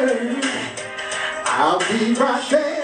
I'll be right there.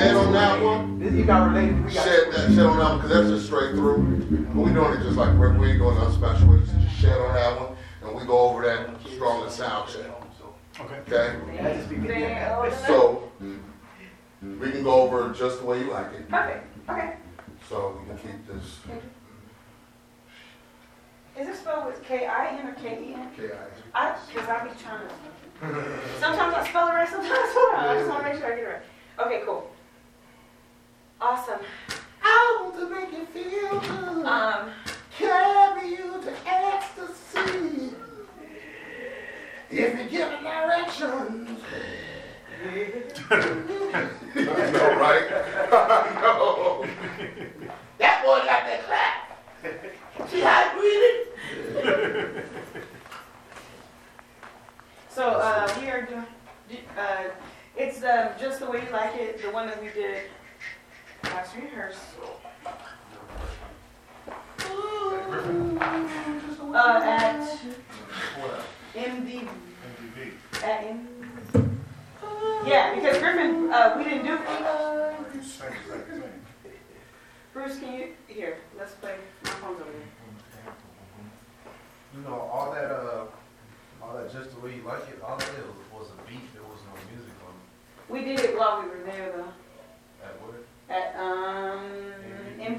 shed on that one. This, you got related. We got shed that shed on that one because that's just straight through. But we doing it just like Rick. We ain't doing nothing special. We just, shed on that one, and we go over that strong sound check. Okay. Okay. So we can go over just the way you like it. Okay. Okay. So we can keep this. Is it spelled with K-I-N or K-E-N? K-I-N. Because I be trying to. sometimes I spell it right, sometimes I spell it wrong. I just want to make sure I get it right. Okay, cool. Awesome. I want to make you feel. Um, Carry you to ecstasy. If you give.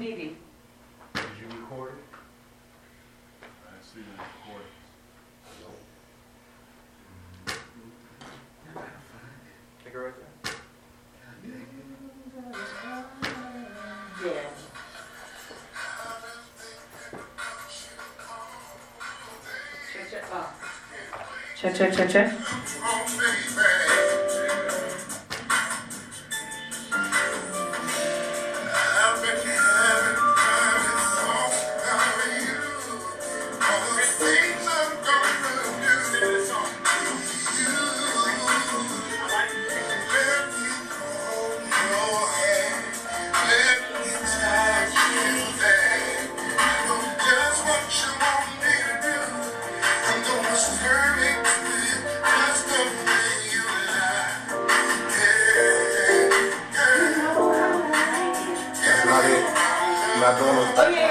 Did you record it? I see that recording. Yeah. Check, check, check, check, check, check. not doing it. Oh, yeah.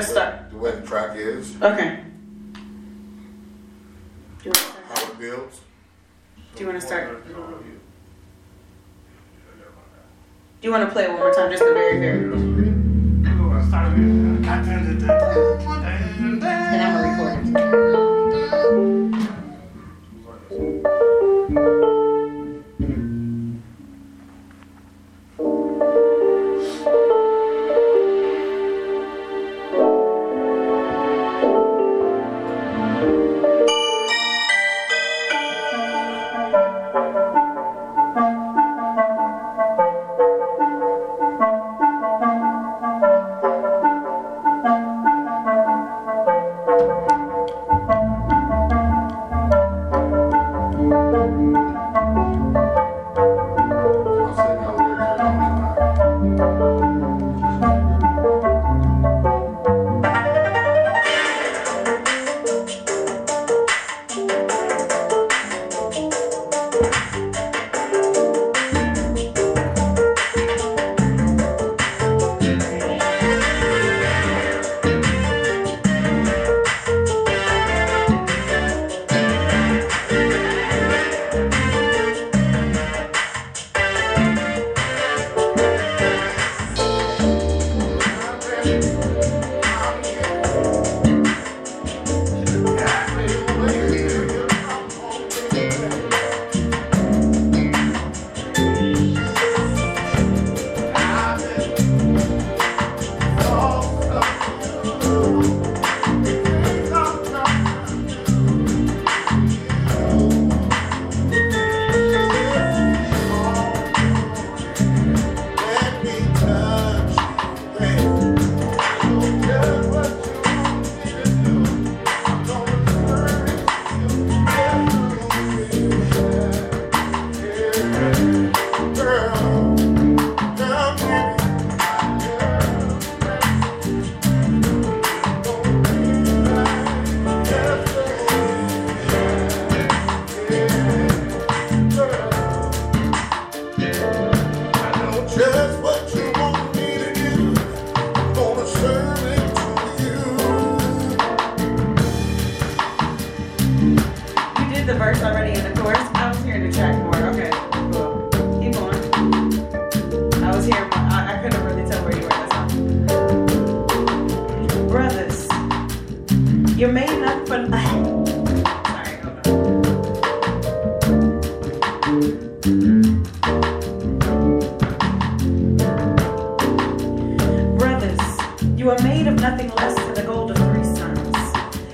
Just where, the where the track is. Okay. Do you want to start? How it builds. Do you want to start? Do you want to play it one more time? Just the very, very. And I'm a recording.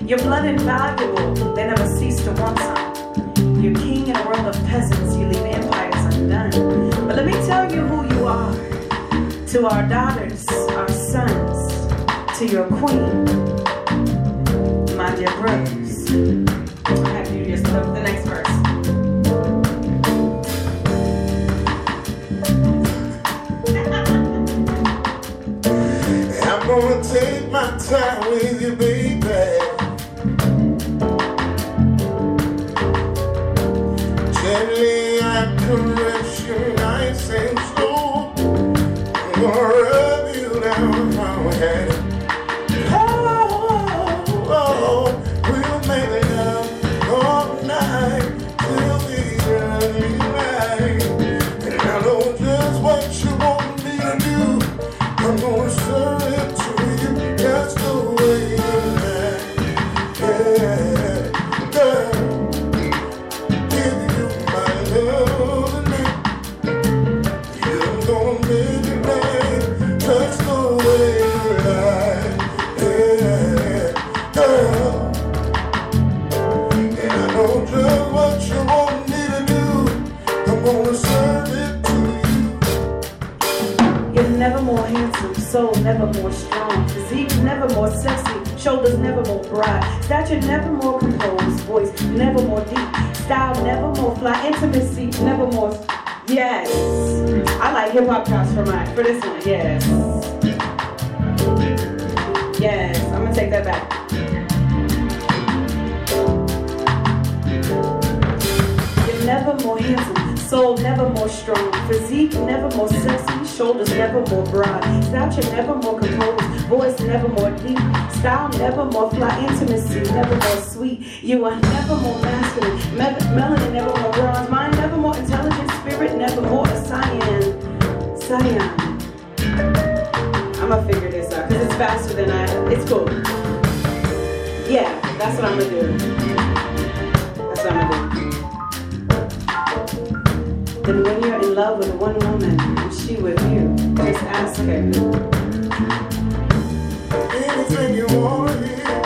Your blood invaluable, they never cease to want some. You're king in a world of peasants, you leave empires undone. But let me tell you who you are to our daughters, our sons, to your queen, my dear brothers. I have to do the next verse. I'm gonna take my time with you, podcast for my for this one. Yes. Yes, I'm gonna take that back. You're never more handsome, soul never more strong, physique never more sexy, shoulders never more broad, stature never more composed, voice never more deep, style never more fly, intimacy never more sweet. You are never more masculine, me- melody never more bronze, mind never more intelligent, spirit never more a science. I'm gonna figure this out because it's faster than I. It's cool. Yeah, that's what I'm gonna do. That's what I'm gonna do. Then when you're in love with one woman and she with you, just ask her. Anything you want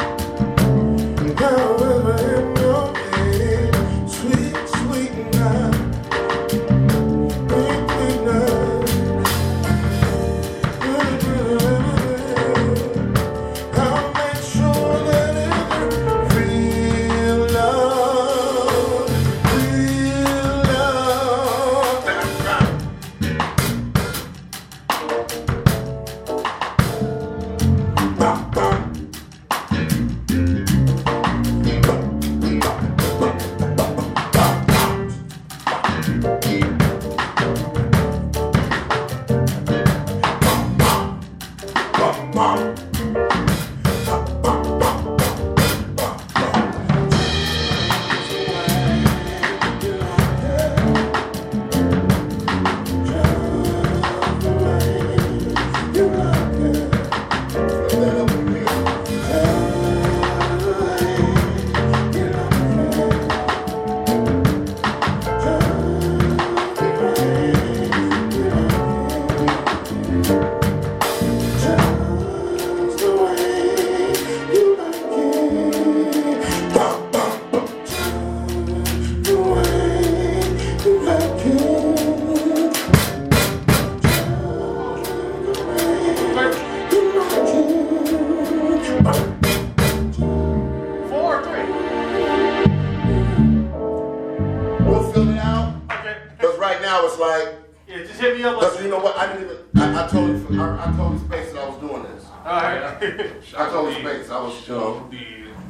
told him, I, I told him Space I was doing this. All right. I told him Space I was, you know.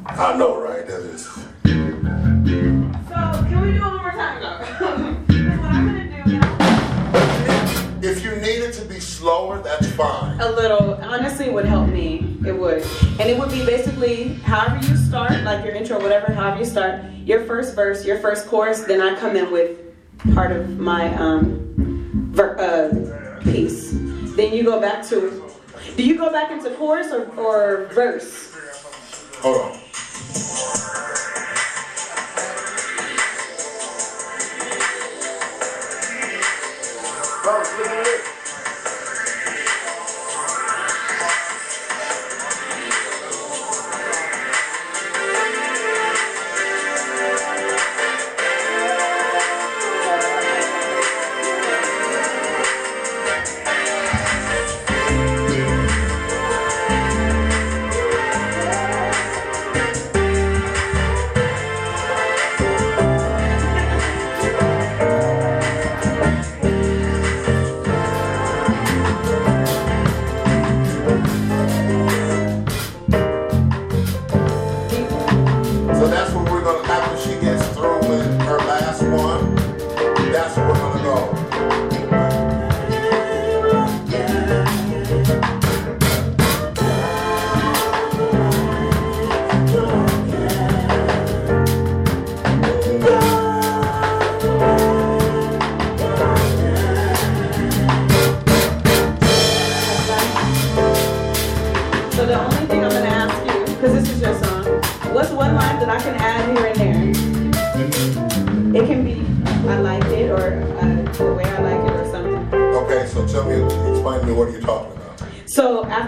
I know, right? That is. So can we do it one more time? Because what I'm gonna do now. If you need it to be slower, that's fine. A little, honestly, it would help me. It would. And it would be basically however you start, like your intro, whatever, however you start, your first verse, your first chorus, then I come in with part of my um, ver- uh, piece. Then you go back to, do you go back into chorus or, or verse? Hold on.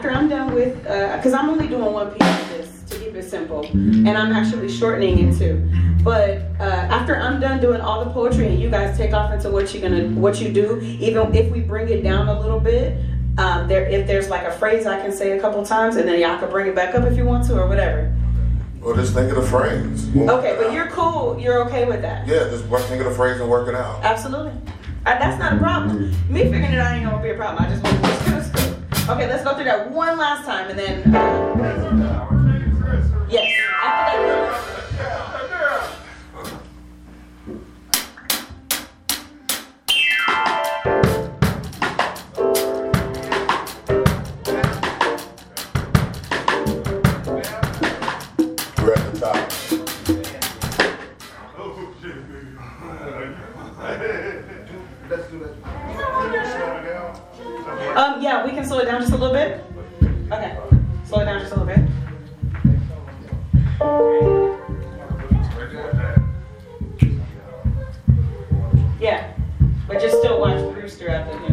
After I'm done with, because I'm only doing one piece of this to keep it simple, and I'm actually shortening it too. But uh, after I'm done doing all the poetry and you guys take off into what you're gonna, what you do, even if we bring it down a little bit, um, there if there's like a phrase I can say a couple times, and then y'all can bring it back up if you want to or whatever. Well, just think of the phrase. Okay, but you're cool. You're okay with that? Yeah, just work, think of the phrase and work it out. Absolutely. Uh, that's not a problem. Me figuring it out ain't gonna be a problem. I just want to it's cool. Okay, let's go through that one last time and then. Uh, yes. we can slow it down just a little bit. Okay, slow it down just a little bit. Yeah, but just still watch Brewster at the.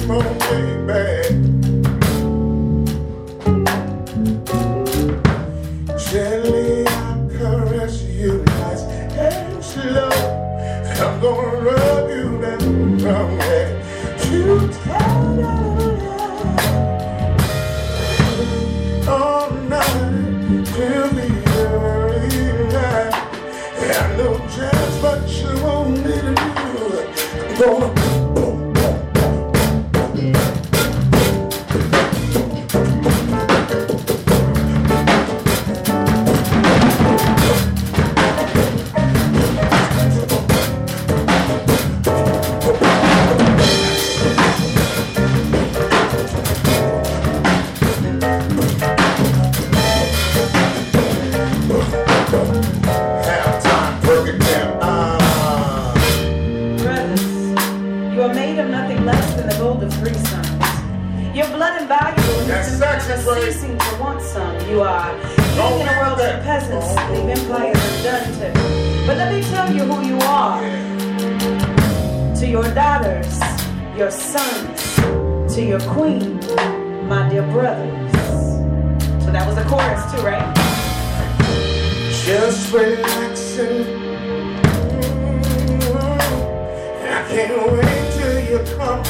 Come home, baby. Sons, to your queen, my dear brothers. So that was the chorus too, right? Just relaxing. I can't wait till you come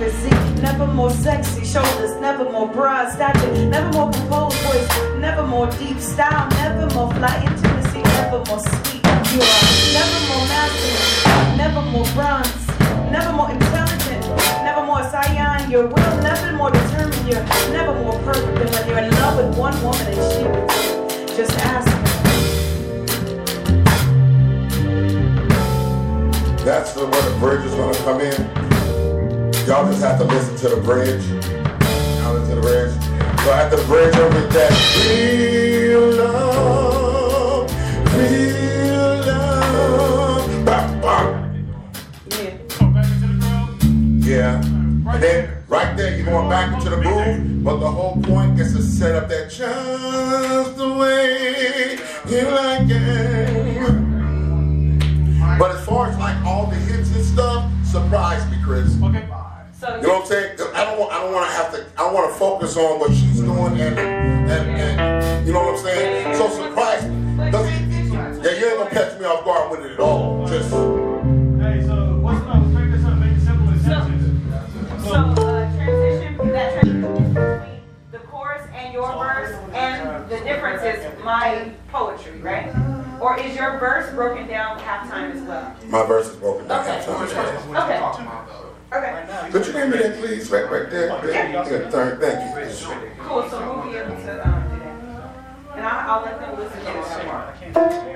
physique, never more sexy shoulders, never more broad stature, never more composed voice, never more deep style, never more fly intimacy, never more sweet and pure, never more masculine, never more bronze, never more intelligent, never more cyan, your will, never more determined, you're never more perfect than when you're in love with one woman and she with you. Just ask. That's the, where the bridge is gonna come in. Y'all just have to listen to the bridge. Y'all listen to the bridge. So after the bridge, over that real love, real love. Bah, bah. Yeah. Yeah. And then right there, you're going back into the groove. But the whole point is to set up that just the way you like You know what I'm saying? I don't want. I don't want to have to. I want to focus on what she's doing and and and you know what I'm saying. So surprise me. Doesn't- Yeah, you ain't gonna catch me off guard with it at all. Just Hey, so what's up? Let's this up. Make it simple and sensitive. So, uh, transition, that transition between the chorus and your verse, and the difference is my poetry, right? Or is your verse broken down halftime as well? my verse is broken down. Okay. halftime. Okay. okay. Could you name me that, please? Right, right there. Yeah. Thank thank you. Cool, so we'll be able to, um, do that. And I, I'll let them listen to that part.